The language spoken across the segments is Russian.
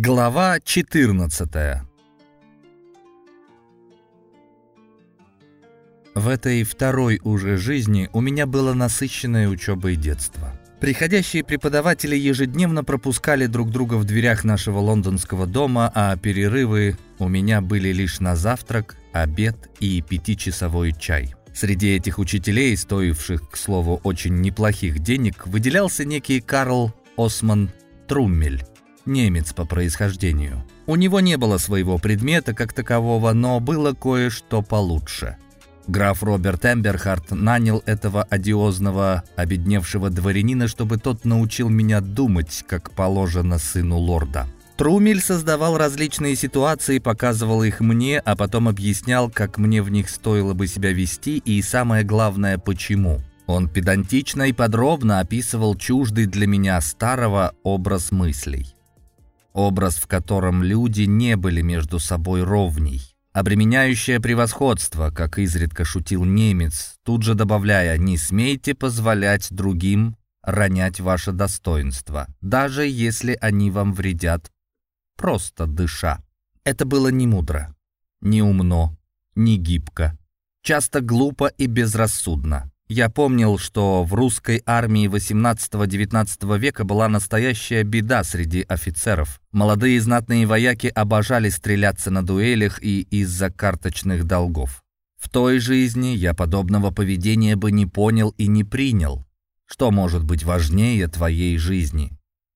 Глава 14 В этой второй уже жизни у меня было насыщенное учебой детство. Приходящие преподаватели ежедневно пропускали друг друга в дверях нашего лондонского дома, а перерывы у меня были лишь на завтрак, обед и пятичасовой чай. Среди этих учителей, стоивших, к слову, очень неплохих денег, выделялся некий Карл Осман Труммель, немец по происхождению. У него не было своего предмета как такового, но было кое-что получше. Граф Роберт Эмберхарт нанял этого одиозного, обедневшего дворянина, чтобы тот научил меня думать, как положено сыну лорда. Трумель создавал различные ситуации, показывал их мне, а потом объяснял, как мне в них стоило бы себя вести и, самое главное, почему. Он педантично и подробно описывал чуждый для меня старого образ мыслей. Образ, в котором люди не были между собой ровней. Обременяющее превосходство, как изредка шутил немец, тут же добавляя «не смейте позволять другим ронять ваше достоинство, даже если они вам вредят просто дыша. Это было не мудро, не умно, не гибко, часто глупо и безрассудно. Я помнил, что в русской армии 18-19 века была настоящая беда среди офицеров. Молодые знатные вояки обожали стреляться на дуэлях и из-за карточных долгов. В той жизни я подобного поведения бы не понял и не принял. Что может быть важнее твоей жизни?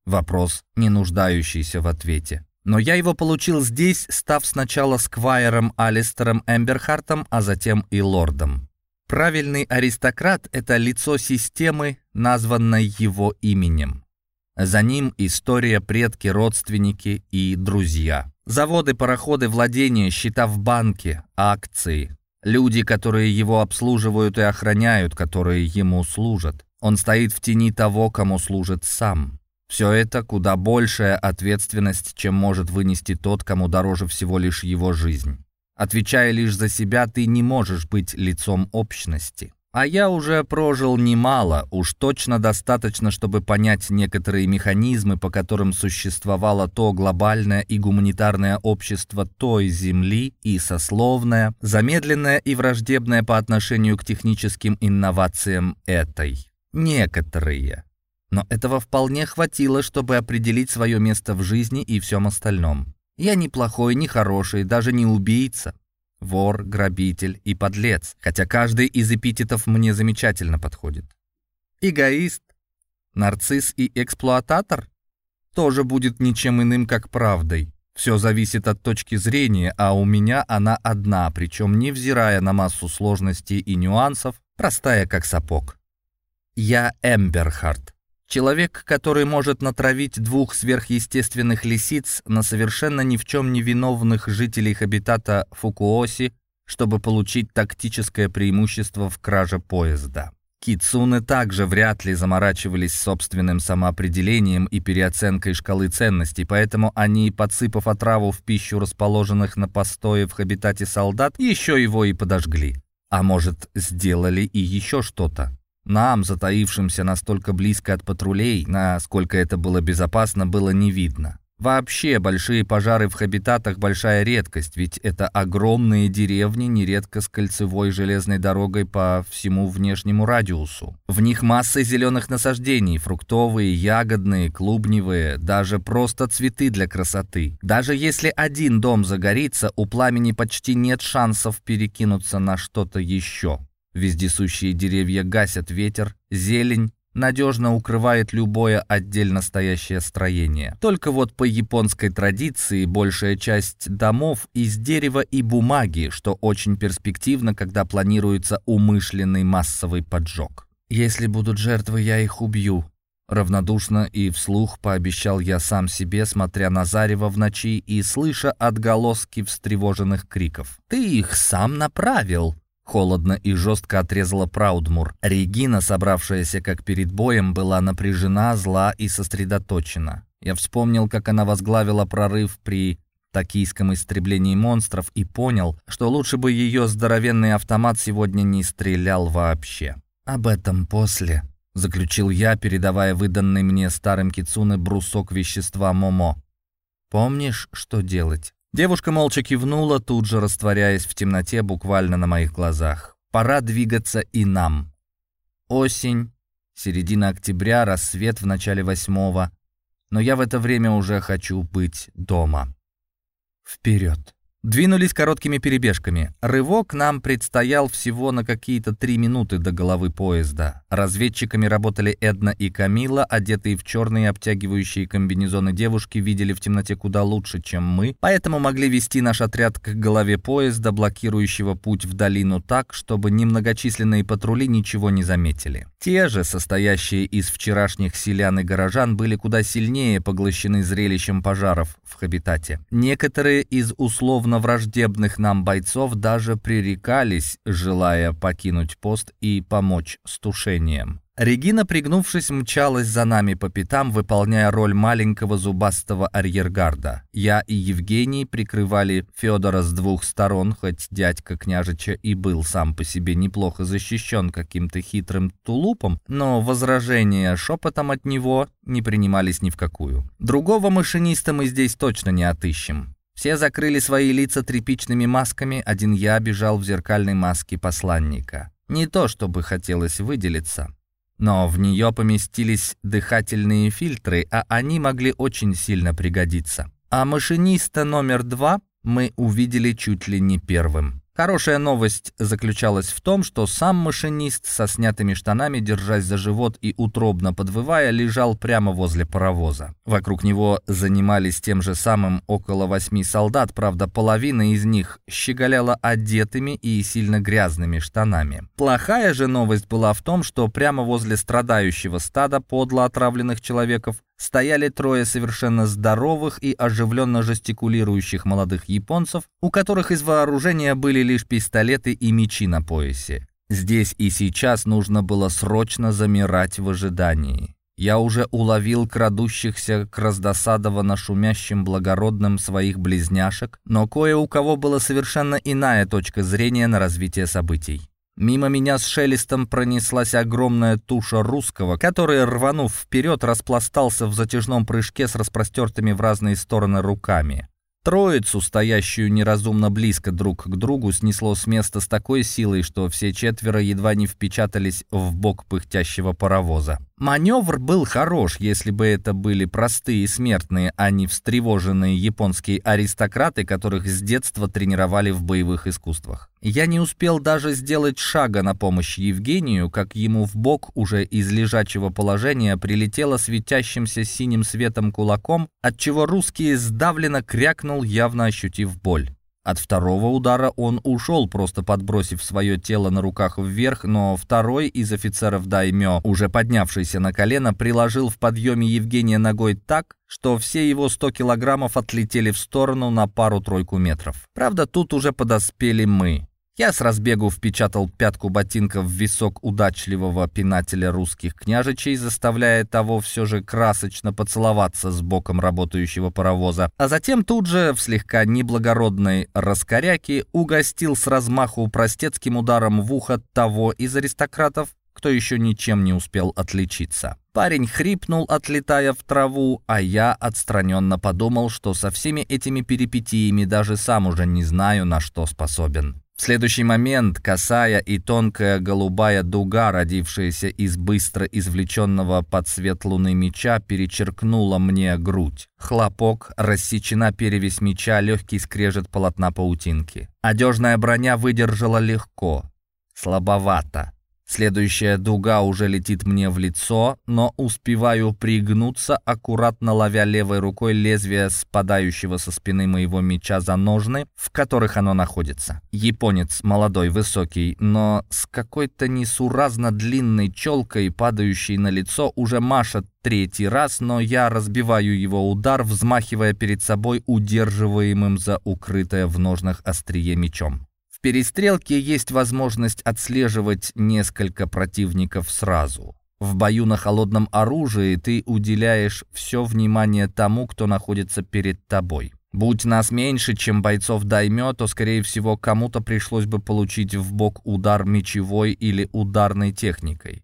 Вопрос, не нуждающийся в ответе. Но я его получил здесь, став сначала сквайром Алистером Эмберхартом, а затем и лордом. Правильный аристократ — это лицо системы, названной его именем. За ним история, предки, родственники и друзья. Заводы, пароходы, владения, счета в банке, акции. Люди, которые его обслуживают и охраняют, которые ему служат. Он стоит в тени того, кому служит сам. Все это куда большая ответственность, чем может вынести тот, кому дороже всего лишь его жизнь. Отвечая лишь за себя, ты не можешь быть лицом общности. А я уже прожил немало, уж точно достаточно, чтобы понять некоторые механизмы, по которым существовало то глобальное и гуманитарное общество той земли и сословное, замедленное и враждебное по отношению к техническим инновациям этой. Некоторые. Но этого вполне хватило, чтобы определить свое место в жизни и всем остальном. Я не плохой, не хороший, даже не убийца. Вор, грабитель и подлец, хотя каждый из эпитетов мне замечательно подходит. Эгоист, нарцисс и эксплуататор тоже будет ничем иным, как правдой. Все зависит от точки зрения, а у меня она одна, причем невзирая на массу сложностей и нюансов, простая как сапог. Я Эмберхарт. Человек, который может натравить двух сверхъестественных лисиц на совершенно ни в чем не виновных жителей хабитата Фукуоси, чтобы получить тактическое преимущество в краже поезда. Кицуны также вряд ли заморачивались собственным самоопределением и переоценкой шкалы ценностей, поэтому они, подсыпав отраву в пищу расположенных на постое в хабитате солдат, еще его и подожгли. А может, сделали и еще что-то. Нам, затаившимся настолько близко от патрулей, насколько это было безопасно, было не видно. Вообще, большие пожары в хабитатах – большая редкость, ведь это огромные деревни, нередко с кольцевой железной дорогой по всему внешнему радиусу. В них масса зеленых насаждений – фруктовые, ягодные, клубневые, даже просто цветы для красоты. Даже если один дом загорится, у пламени почти нет шансов перекинуться на что-то еще. Вездесущие деревья гасят ветер, зелень надежно укрывает любое отдельно стоящее строение. Только вот по японской традиции большая часть домов из дерева и бумаги, что очень перспективно, когда планируется умышленный массовый поджог. «Если будут жертвы, я их убью», Равнодушно и вслух пообещал я сам себе, смотря на зарево в ночи и слыша отголоски встревоженных криков. «Ты их сам направил!» Холодно и жестко отрезала Праудмур. Регина, собравшаяся как перед боем, была напряжена, зла и сосредоточена. Я вспомнил, как она возглавила прорыв при токийском истреблении монстров и понял, что лучше бы ее здоровенный автомат сегодня не стрелял вообще. «Об этом после», — заключил я, передавая выданный мне старым кицуне брусок вещества Момо. Помнишь, что делать?» Девушка молча кивнула, тут же растворяясь в темноте буквально на моих глазах. «Пора двигаться и нам». Осень, середина октября, рассвет в начале восьмого. Но я в это время уже хочу быть дома. Вперед! Двинулись короткими перебежками. Рывок нам предстоял всего на какие-то три минуты до головы поезда. Разведчиками работали Эдна и Камила, одетые в черные обтягивающие комбинезоны девушки видели в темноте куда лучше, чем мы, поэтому могли вести наш отряд к голове поезда, блокирующего путь в долину так, чтобы немногочисленные патрули ничего не заметили. Те же, состоящие из вчерашних селян и горожан, были куда сильнее поглощены зрелищем пожаров в Хабитате. Некоторые из условно враждебных нам бойцов даже пререкались, желая покинуть пост и помочь с тушением. Регина, пригнувшись, мчалась за нами по пятам, выполняя роль маленького зубастого арьергарда. Я и Евгений прикрывали Федора с двух сторон, хоть дядька княжича и был сам по себе неплохо защищен каким-то хитрым тулупом, но возражения шепотом от него не принимались ни в какую. Другого машиниста мы здесь точно не отыщем. Все закрыли свои лица тряпичными масками, один я бежал в зеркальной маске посланника. Не то, чтобы хотелось выделиться, но в нее поместились дыхательные фильтры, а они могли очень сильно пригодиться. А машиниста номер два мы увидели чуть ли не первым. Хорошая новость заключалась в том, что сам машинист со снятыми штанами, держась за живот и утробно подвывая, лежал прямо возле паровоза. Вокруг него занимались тем же самым около восьми солдат, правда, половина из них щеголяла одетыми и сильно грязными штанами. Плохая же новость была в том, что прямо возле страдающего стада подло отравленных человеков стояли трое совершенно здоровых и оживленно жестикулирующих молодых японцев, у которых из вооружения были лишь пистолеты и мечи на поясе. Здесь и сейчас нужно было срочно замирать в ожидании. Я уже уловил крадущихся к раздосадованно шумящим благородным своих близняшек, но кое у кого была совершенно иная точка зрения на развитие событий. Мимо меня с шелестом пронеслась огромная туша русского, который, рванув вперед, распластался в затяжном прыжке с распростертыми в разные стороны руками. Троицу, стоящую неразумно близко друг к другу, снесло с места с такой силой, что все четверо едва не впечатались в бок пыхтящего паровоза. Маневр был хорош, если бы это были простые смертные, а не встревоженные японские аристократы, которых с детства тренировали в боевых искусствах. Я не успел даже сделать шага на помощь Евгению, как ему в бок уже из лежачего положения прилетело светящимся синим светом кулаком, отчего русский сдавленно крякнул, явно ощутив боль. От второго удара он ушел, просто подбросив свое тело на руках вверх, но второй из офицеров Даймё, уже поднявшийся на колено, приложил в подъеме Евгения ногой так, что все его 100 килограммов отлетели в сторону на пару-тройку метров. Правда, тут уже подоспели мы. Я с разбегу впечатал пятку ботинка в висок удачливого пинателя русских княжичей, заставляя того все же красочно поцеловаться с боком работающего паровоза, а затем тут же в слегка неблагородной раскоряке угостил с размаху простецким ударом в ухо того из аристократов, кто еще ничем не успел отличиться. Парень хрипнул, отлетая в траву, а я отстраненно подумал, что со всеми этими перипетиями даже сам уже не знаю, на что способен. В следующий момент косая и тонкая голубая дуга, родившаяся из быстро извлеченного под свет луны меча, перечеркнула мне грудь. Хлопок, рассечена перевесь меча, легкий скрежет полотна паутинки. Одежная броня выдержала легко, слабовато. Следующая дуга уже летит мне в лицо, но успеваю пригнуться, аккуратно ловя левой рукой лезвие спадающего со спины моего меча за ножны, в которых оно находится. Японец молодой, высокий, но с какой-то несуразно длинной челкой, падающей на лицо, уже машет третий раз, но я разбиваю его удар, взмахивая перед собой удерживаемым за укрытое в ножнах острие мечом перестрелке есть возможность отслеживать несколько противников сразу. В бою на холодном оружии ты уделяешь все внимание тому, кто находится перед тобой. Будь нас меньше, чем бойцов даймё, то, скорее всего, кому-то пришлось бы получить в бок удар мечевой или ударной техникой.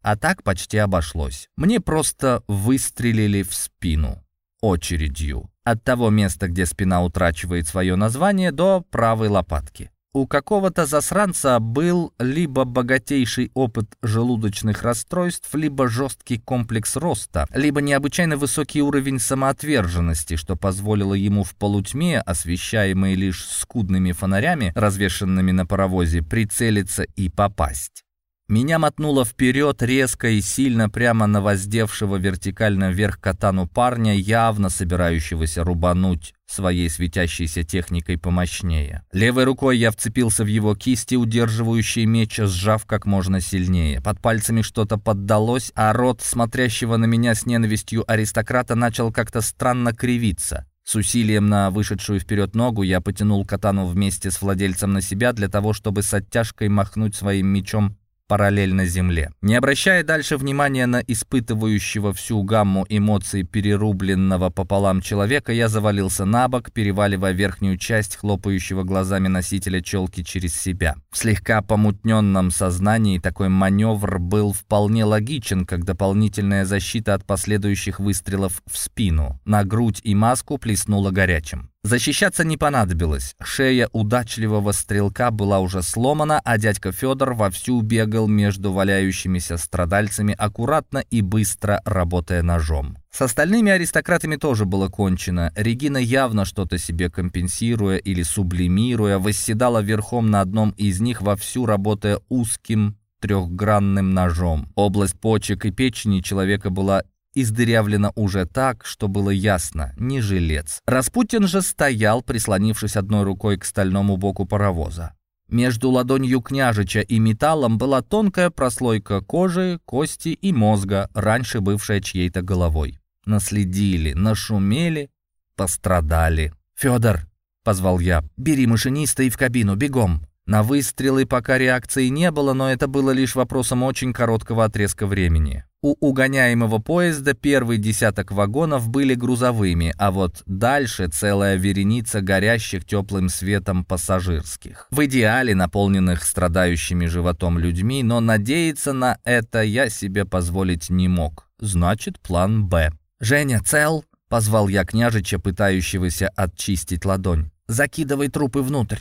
А так почти обошлось. Мне просто выстрелили в спину. Очередью. От того места, где спина утрачивает свое название, до правой лопатки. У какого-то засранца был либо богатейший опыт желудочных расстройств, либо жесткий комплекс роста, либо необычайно высокий уровень самоотверженности, что позволило ему в полутьме, освещаемой лишь скудными фонарями, развешенными на паровозе, прицелиться и попасть. Меня мотнуло вперед резко и сильно прямо на воздевшего вертикально вверх катану парня, явно собирающегося рубануть своей светящейся техникой помощнее. Левой рукой я вцепился в его кисти, удерживающий меч, сжав как можно сильнее. Под пальцами что-то поддалось, а рот смотрящего на меня с ненавистью аристократа начал как-то странно кривиться. С усилием на вышедшую вперед ногу я потянул катану вместе с владельцем на себя для того, чтобы с оттяжкой махнуть своим мечом параллельно Земле. Не обращая дальше внимания на испытывающего всю гамму эмоций перерубленного пополам человека, я завалился на бок, переваливая верхнюю часть хлопающего глазами носителя челки через себя. В слегка помутненном сознании такой маневр был вполне логичен, как дополнительная защита от последующих выстрелов в спину. На грудь и маску плеснуло горячим. Защищаться не понадобилось. Шея удачливого стрелка была уже сломана, а дядька Федор вовсю бегал между валяющимися страдальцами, аккуратно и быстро работая ножом. С остальными аристократами тоже было кончено. Регина, явно что-то себе компенсируя или сублимируя, восседала верхом на одном из них, вовсю работая узким трехгранным ножом. Область почек и печени человека была издырявлена уже так, что было ясно, не жилец. Распутин же стоял, прислонившись одной рукой к стальному боку паровоза. Между ладонью княжича и металлом была тонкая прослойка кожи, кости и мозга, раньше бывшая чьей-то головой. Наследили, нашумели, пострадали. «Федор!» — позвал я. «Бери машиниста и в кабину, бегом!» На выстрелы пока реакции не было, но это было лишь вопросом очень короткого отрезка времени. У угоняемого поезда первый десяток вагонов были грузовыми, а вот дальше целая вереница горящих теплым светом пассажирских. В идеале наполненных страдающими животом людьми, но надеяться на это я себе позволить не мог. Значит, план «Б». «Женя, цел?» — позвал я княжича, пытающегося очистить ладонь. «Закидывай трупы внутрь».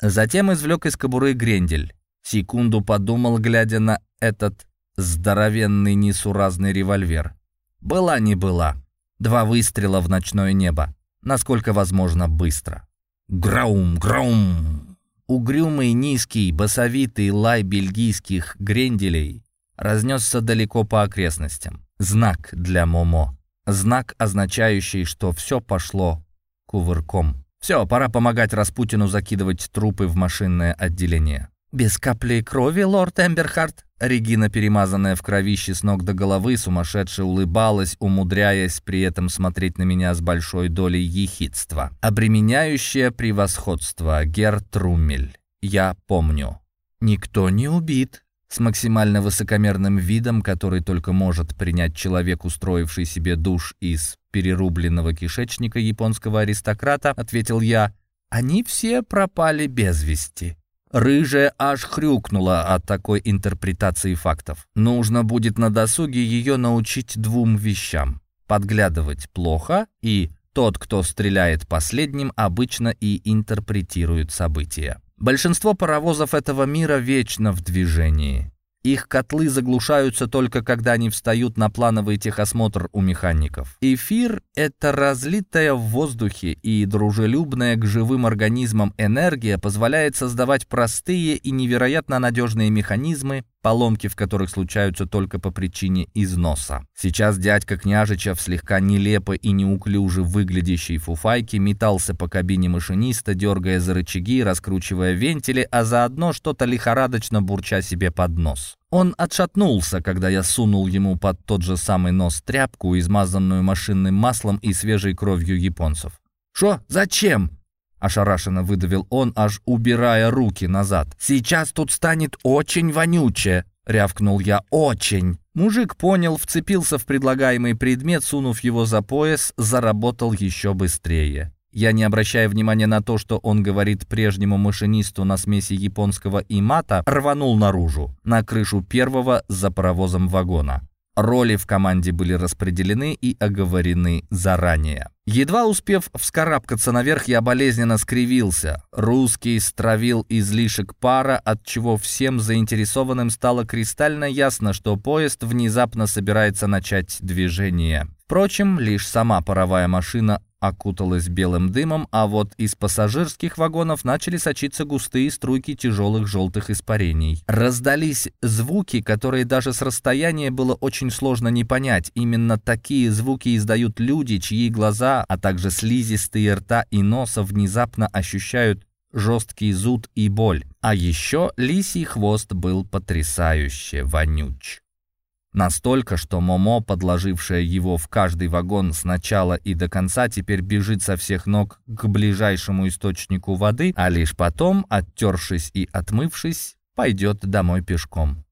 Затем извлек из кобуры грендель. Секунду подумал, глядя на этот здоровенный несуразный револьвер. Была не была. Два выстрела в ночное небо. Насколько возможно быстро. Граум, граум. Угрюмый, низкий, басовитый лай бельгийских гренделей разнесся далеко по окрестностям. Знак для Момо. Знак, означающий, что все пошло кувырком. Все, пора помогать Распутину закидывать трупы в машинное отделение. «Без капли крови, лорд Эмберхарт?» Регина, перемазанная в кровище с ног до головы, сумасшедше улыбалась, умудряясь при этом смотреть на меня с большой долей ехидства. Обременяющее превосходство, Гертрумель. Я помню. «Никто не убит», с максимально высокомерным видом, который только может принять человек, устроивший себе душ из перерубленного кишечника японского аристократа, ответил я, «Они все пропали без вести». Рыжая аж хрюкнула от такой интерпретации фактов. Нужно будет на досуге ее научить двум вещам. Подглядывать плохо и тот, кто стреляет последним, обычно и интерпретирует события. Большинство паровозов этого мира вечно в движении. Их котлы заглушаются только когда они встают на плановый техосмотр у механиков. Эфир — это разлитая в воздухе и дружелюбная к живым организмам энергия позволяет создавать простые и невероятно надежные механизмы, поломки в которых случаются только по причине износа. Сейчас дядька княжича в слегка нелепо и неуклюже выглядящей фуфайке метался по кабине машиниста, дергая за рычаги, раскручивая вентили, а заодно что-то лихорадочно бурча себе под нос. Он отшатнулся, когда я сунул ему под тот же самый нос тряпку, измазанную машинным маслом и свежей кровью японцев. «Шо? Зачем?» Ошарашенно выдавил он, аж убирая руки назад. «Сейчас тут станет очень вонюче!» — рявкнул я. «Очень!» Мужик понял, вцепился в предлагаемый предмет, сунув его за пояс, заработал еще быстрее. Я, не обращая внимания на то, что он говорит прежнему машинисту на смеси японского и мата, рванул наружу, на крышу первого за паровозом вагона. Роли в команде были распределены и оговорены заранее. Едва успев вскарабкаться наверх, я болезненно скривился. Русский стравил излишек пара, от чего всем заинтересованным стало кристально ясно, что поезд внезапно собирается начать движение. Впрочем, лишь сама паровая машина окуталась белым дымом, а вот из пассажирских вагонов начали сочиться густые струйки тяжелых желтых испарений. Раздались звуки, которые даже с расстояния было очень сложно не понять. Именно такие звуки издают люди, чьи глаза, а также слизистые рта и носа внезапно ощущают жесткий зуд и боль. А еще лисий хвост был потрясающе вонюч. Настолько, что Момо, подложившая его в каждый вагон с начала и до конца, теперь бежит со всех ног к ближайшему источнику воды, а лишь потом, оттершись и отмывшись, пойдет домой пешком.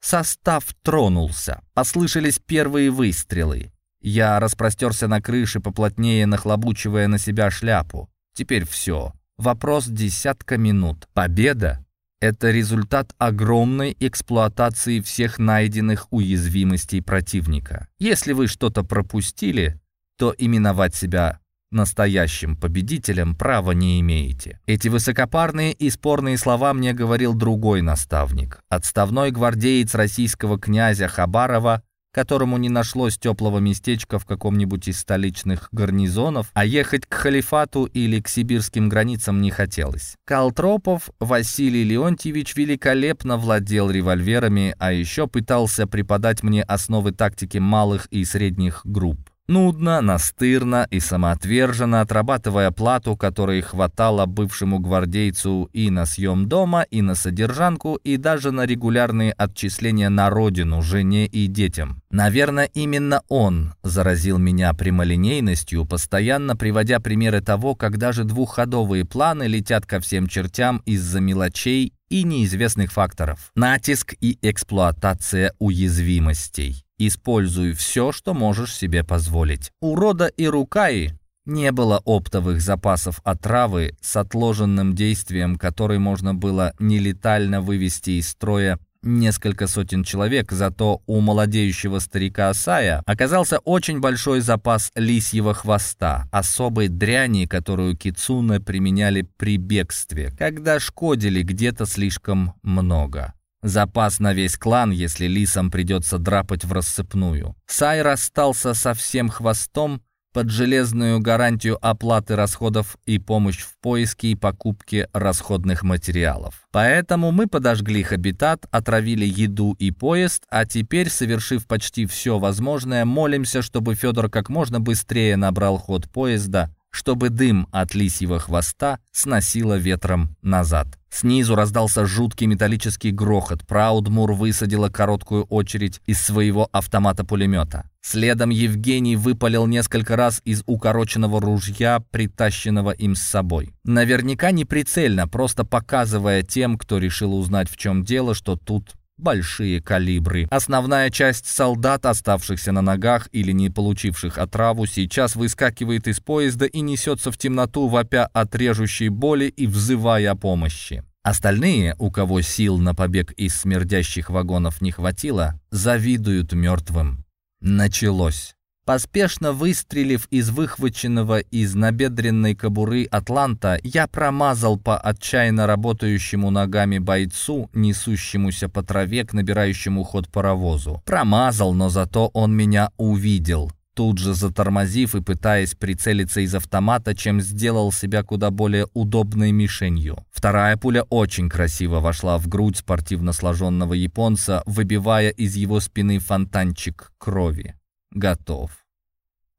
Состав тронулся. Послышались первые выстрелы. Я распростерся на крыше, поплотнее нахлобучивая на себя шляпу. Теперь все. Вопрос десятка минут. Победа это результат огромной эксплуатации всех найденных уязвимостей противника. Если вы что-то пропустили, то именовать себя настоящим победителем права не имеете. Эти высокопарные и спорные слова мне говорил другой наставник, отставной гвардеец российского князя Хабарова которому не нашлось теплого местечка в каком-нибудь из столичных гарнизонов, а ехать к халифату или к сибирским границам не хотелось. Калтропов Василий Леонтьевич великолепно владел револьверами, а еще пытался преподать мне основы тактики малых и средних групп. Нудно, настырно и самоотверженно отрабатывая плату, которой хватало бывшему гвардейцу и на съем дома, и на содержанку, и даже на регулярные отчисления на родину, жене и детям. Наверное, именно он заразил меня прямолинейностью, постоянно приводя примеры того, как даже двухходовые планы летят ко всем чертям из-за мелочей и неизвестных факторов. Натиск и эксплуатация уязвимостей. Используй все, что можешь себе позволить. У рода Ирукаи не было оптовых запасов отравы с отложенным действием, который можно было нелетально вывести из строя несколько сотен человек, зато у молодеющего старика Асая оказался очень большой запас лисьего хвоста, особой дряни, которую кицуны применяли при бегстве, когда шкодили где-то слишком много. Запас на весь клан, если лисам придется драпать в рассыпную. Сай расстался со всем хвостом под железную гарантию оплаты расходов и помощь в поиске и покупке расходных материалов. Поэтому мы подожгли хабитат, отравили еду и поезд, а теперь, совершив почти все возможное, молимся, чтобы Федор как можно быстрее набрал ход поезда, чтобы дым от лисьего хвоста сносило ветром назад. Снизу раздался жуткий металлический грохот. Праудмур высадила короткую очередь из своего автомата-пулемета. Следом Евгений выпалил несколько раз из укороченного ружья, притащенного им с собой. Наверняка не прицельно, просто показывая тем, кто решил узнать, в чем дело, что тут большие калибры. Основная часть солдат, оставшихся на ногах или не получивших отраву, сейчас выскакивает из поезда и несется в темноту, вопя от режущей боли и взывая о помощи. Остальные, у кого сил на побег из смердящих вагонов не хватило, завидуют мертвым. Началось. Поспешно выстрелив из выхваченного из набедренной кобуры атланта, я промазал по отчаянно работающему ногами бойцу, несущемуся по траве к набирающему ход паровозу. Промазал, но зато он меня увидел. Тут же затормозив и пытаясь прицелиться из автомата, чем сделал себя куда более удобной мишенью. Вторая пуля очень красиво вошла в грудь спортивно сложенного японца, выбивая из его спины фонтанчик крови. Готов.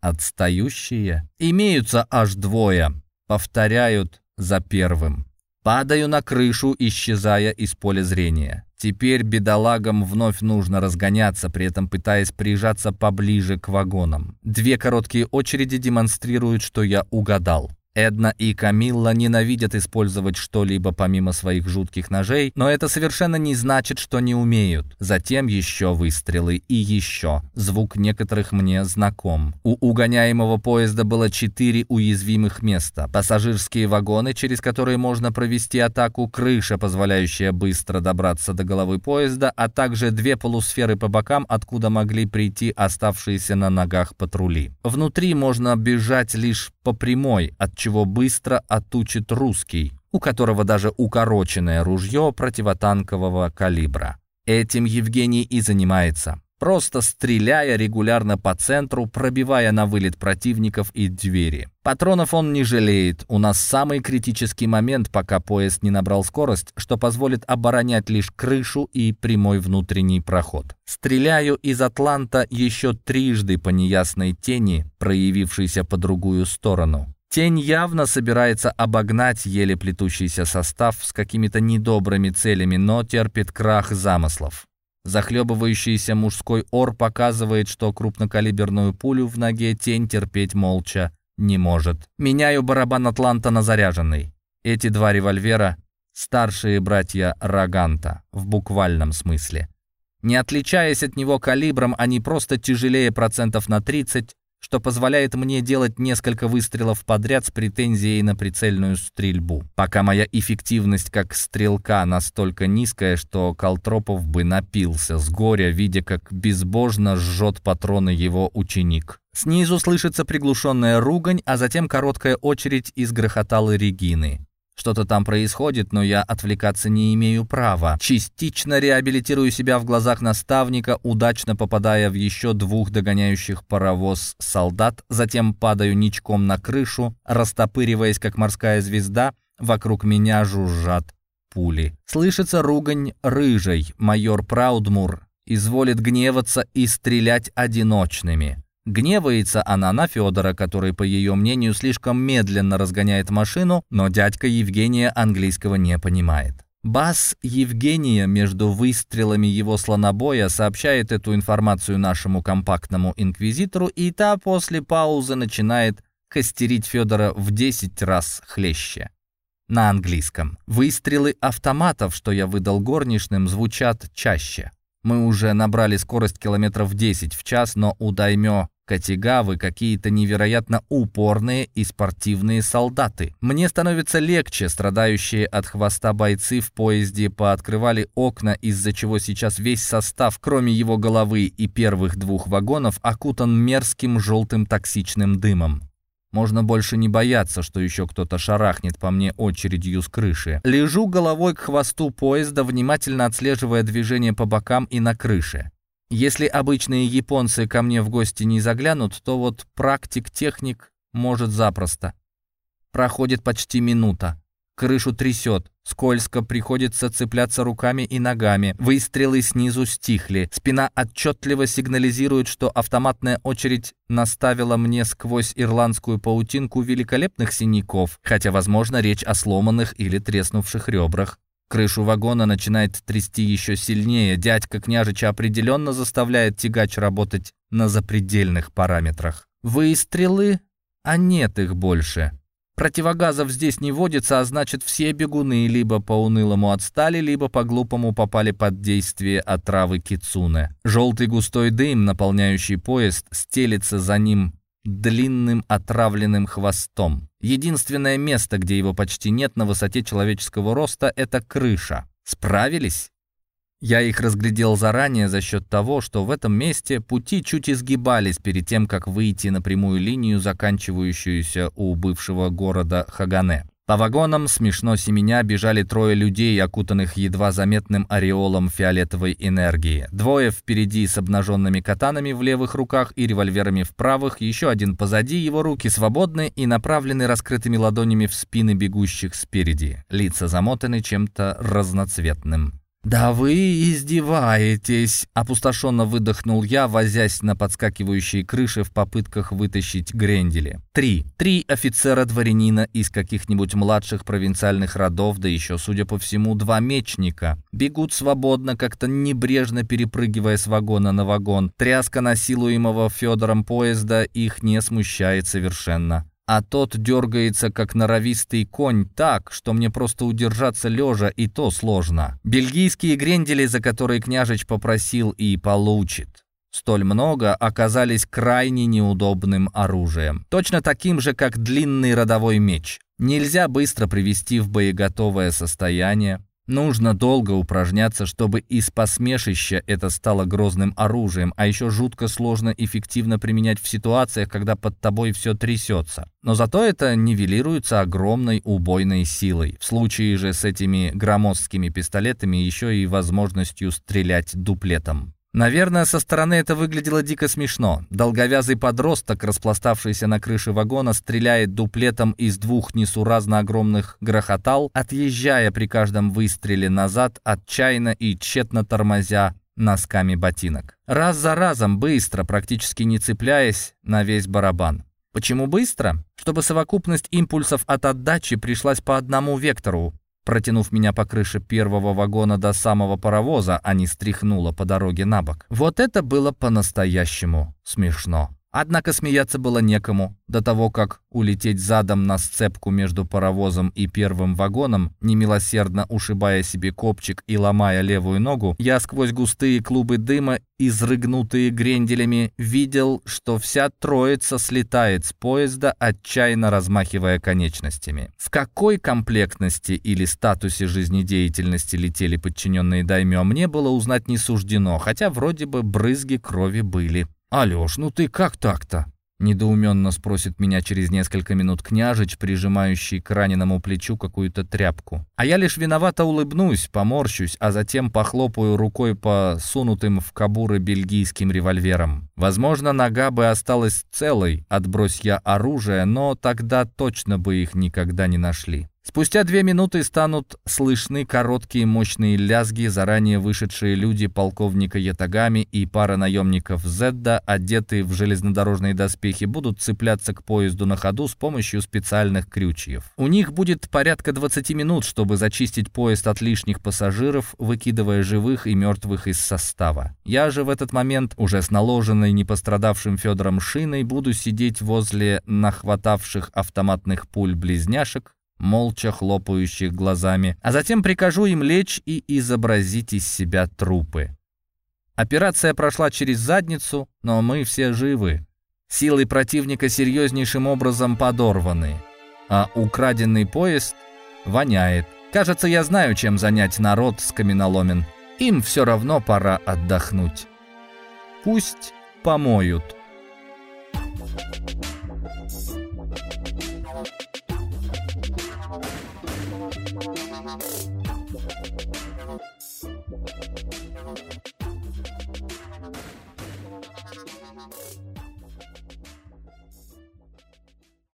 Отстающие? Имеются аж двое. Повторяют за первым. Падаю на крышу, исчезая из поля зрения. Теперь бедолагам вновь нужно разгоняться, при этом пытаясь прижаться поближе к вагонам. Две короткие очереди демонстрируют, что я угадал. Эдна и Камилла ненавидят использовать что-либо помимо своих жутких ножей, но это совершенно не значит, что не умеют. Затем еще выстрелы и еще. Звук некоторых мне знаком. У угоняемого поезда было четыре уязвимых места. Пассажирские вагоны, через которые можно провести атаку, крыша, позволяющая быстро добраться до головы поезда, а также две полусферы по бокам, откуда могли прийти оставшиеся на ногах патрули. Внутри можно бежать лишь по прямой, от чего быстро отучит русский, у которого даже укороченное ружье противотанкового калибра. Этим Евгений и занимается просто стреляя регулярно по центру, пробивая на вылет противников и двери. Патронов он не жалеет. У нас самый критический момент, пока поезд не набрал скорость, что позволит оборонять лишь крышу и прямой внутренний проход. Стреляю из Атланта еще трижды по неясной тени, проявившейся по другую сторону. Тень явно собирается обогнать еле плетущийся состав с какими-то недобрыми целями, но терпит крах замыслов. Захлебывающийся мужской ор показывает, что крупнокалиберную пулю в ноге тень терпеть молча не может. Меняю барабан Атланта на заряженный. Эти два револьвера — старшие братья Роганта, в буквальном смысле. Не отличаясь от него калибром, они просто тяжелее процентов на 30, что позволяет мне делать несколько выстрелов подряд с претензией на прицельную стрельбу. Пока моя эффективность как стрелка настолько низкая, что Колтропов бы напился с горя, видя, как безбожно жжет патроны его ученик. Снизу слышится приглушенная ругань, а затем короткая очередь из грохотала Регины. Что-то там происходит, но я отвлекаться не имею права. Частично реабилитирую себя в глазах наставника, удачно попадая в еще двух догоняющих паровоз солдат, затем падаю ничком на крышу, растопыриваясь, как морская звезда, вокруг меня жужжат пули. Слышится ругань рыжей, майор Праудмур изволит гневаться и стрелять одиночными. Гневается она на Федора, который, по ее мнению, слишком медленно разгоняет машину, но дядька Евгения английского не понимает. Бас Евгения между выстрелами его слонобоя сообщает эту информацию нашему компактному инквизитору, и та после паузы начинает костерить Федора в 10 раз хлеще. На английском. Выстрелы автоматов, что я выдал горничным, звучат чаще. Мы уже набрали скорость километров 10 в час, но у Даймё Катигавы какие-то невероятно упорные и спортивные солдаты. Мне становится легче, страдающие от хвоста бойцы в поезде пооткрывали окна, из-за чего сейчас весь состав, кроме его головы и первых двух вагонов, окутан мерзким желтым токсичным дымом. Можно больше не бояться, что еще кто-то шарахнет по мне очередью с крыши. Лежу головой к хвосту поезда, внимательно отслеживая движение по бокам и на крыше. Если обычные японцы ко мне в гости не заглянут, то вот практик-техник может запросто. Проходит почти минута. Крышу трясет. Скользко приходится цепляться руками и ногами. Выстрелы снизу стихли. Спина отчетливо сигнализирует, что автоматная очередь наставила мне сквозь ирландскую паутинку великолепных синяков, хотя, возможно, речь о сломанных или треснувших ребрах. Крышу вагона начинает трясти еще сильнее. Дядька княжича определенно заставляет тягач работать на запредельных параметрах. Выстрелы, а нет их больше. Противогазов здесь не водится, а значит все бегуны либо по унылому отстали, либо по-глупому попали под действие отравы кицуне. Желтый густой дым, наполняющий поезд, стелится за ним длинным отравленным хвостом. Единственное место, где его почти нет на высоте человеческого роста, это крыша. Справились? Я их разглядел заранее за счет того, что в этом месте пути чуть изгибались перед тем, как выйти на прямую линию, заканчивающуюся у бывшего города Хагане. По вагонам, смешно семеня, бежали трое людей, окутанных едва заметным ореолом фиолетовой энергии. Двое впереди с обнаженными катанами в левых руках и револьверами в правых, еще один позади, его руки свободны и направлены раскрытыми ладонями в спины бегущих спереди. Лица замотаны чем-то разноцветным. «Да вы издеваетесь!» — опустошенно выдохнул я, возясь на подскакивающей крыше в попытках вытащить грендели. Три. Три офицера-дворянина из каких-нибудь младших провинциальных родов, да еще, судя по всему, два мечника. Бегут свободно, как-то небрежно перепрыгивая с вагона на вагон. Тряска насилуемого Федором поезда их не смущает совершенно. А тот дергается, как норовистый конь, так, что мне просто удержаться лежа и то сложно. Бельгийские грендели, за которые княжич попросил и получит. Столь много оказались крайне неудобным оружием. Точно таким же, как длинный родовой меч. Нельзя быстро привести в боеготовое состояние, Нужно долго упражняться, чтобы из посмешища это стало грозным оружием, а еще жутко сложно эффективно применять в ситуациях, когда под тобой все трясется. Но зато это нивелируется огромной убойной силой. В случае же с этими громоздкими пистолетами еще и возможностью стрелять дуплетом. Наверное, со стороны это выглядело дико смешно. Долговязый подросток, распластавшийся на крыше вагона, стреляет дуплетом из двух несуразно огромных грохотал, отъезжая при каждом выстреле назад, отчаянно и тщетно тормозя носками ботинок. Раз за разом, быстро, практически не цепляясь на весь барабан. Почему быстро? Чтобы совокупность импульсов от отдачи пришлась по одному вектору, протянув меня по крыше первого вагона до самого паровоза, а не стряхнула по дороге на бок. Вот это было по-настоящему смешно. Однако смеяться было некому. До того, как улететь задом на сцепку между паровозом и первым вагоном, немилосердно ушибая себе копчик и ломая левую ногу, я сквозь густые клубы дыма, изрыгнутые гренделями, видел, что вся троица слетает с поезда, отчаянно размахивая конечностями. В какой комплектности или статусе жизнедеятельности летели подчиненные даймё, мне было узнать не суждено, хотя вроде бы брызги крови были. «Алёш, ну ты как так-то?» Недоуменно спросит меня через несколько минут княжич, прижимающий к раненому плечу какую-то тряпку. А я лишь виновато улыбнусь, поморщусь, а затем похлопаю рукой по сунутым в кобуры бельгийским револьверам. Возможно, нога бы осталась целой, отбрось я оружие, но тогда точно бы их никогда не нашли. Спустя две минуты станут слышны короткие мощные лязги, заранее вышедшие люди полковника Ятагами и пара наемников Зедда, одетые в железнодорожные доспехи, будут цепляться к поезду на ходу с помощью специальных крючьев. У них будет порядка 20 минут, чтобы зачистить поезд от лишних пассажиров, выкидывая живых и мертвых из состава. Я же в этот момент, уже с наложенной не пострадавшим Федором шиной, буду сидеть возле нахватавших автоматных пуль близняшек, молча хлопающих глазами, а затем прикажу им лечь и изобразить из себя трупы. Операция прошла через задницу, но мы все живы. Силы противника серьезнейшим образом подорваны, а украденный поезд воняет. Кажется, я знаю, чем занять народ с каменоломен. Им все равно пора отдохнуть. Пусть помоют.